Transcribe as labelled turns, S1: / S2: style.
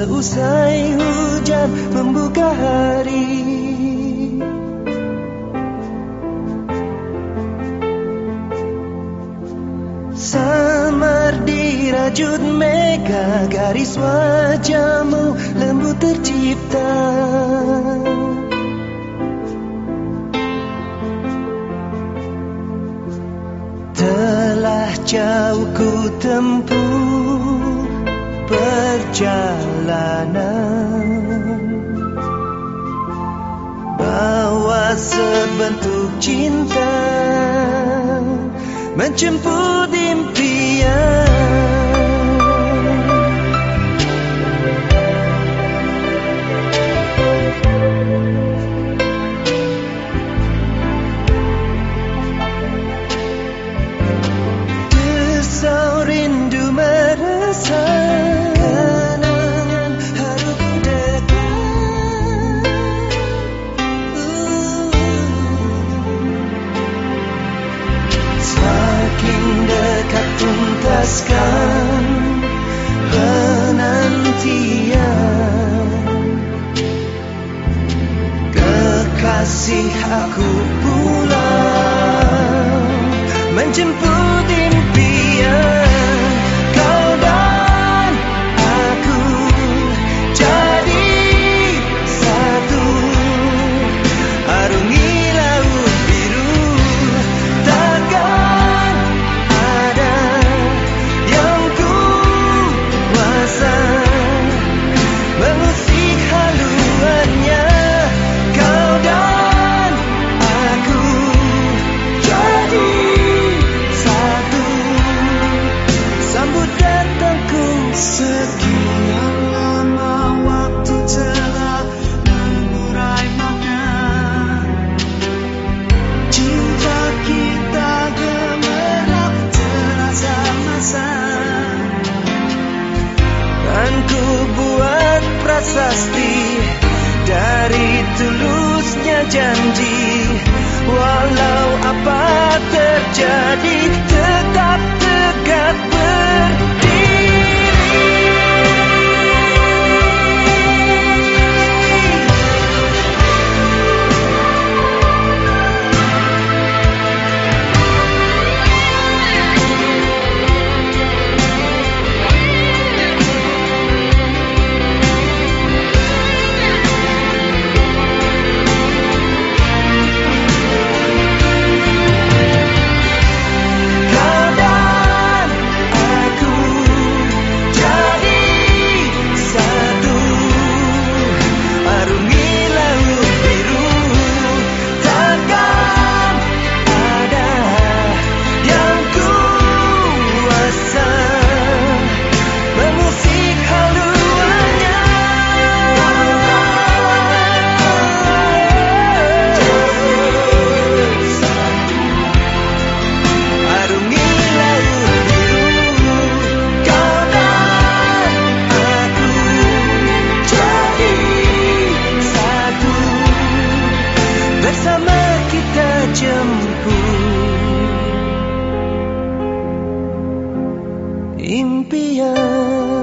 S1: Seusai hujan membuka hari. Samar dirajut mega Garis wajahmu lembut tercipta. Telah jauh ku tempuh perjalanan. Bawa sebentuk cinta Menjemput impian. Desau tuntaskan penantian. Kekasih aku pulang Menjemput prasasti dari tulusnya janji Walau apa terjadi tetap impian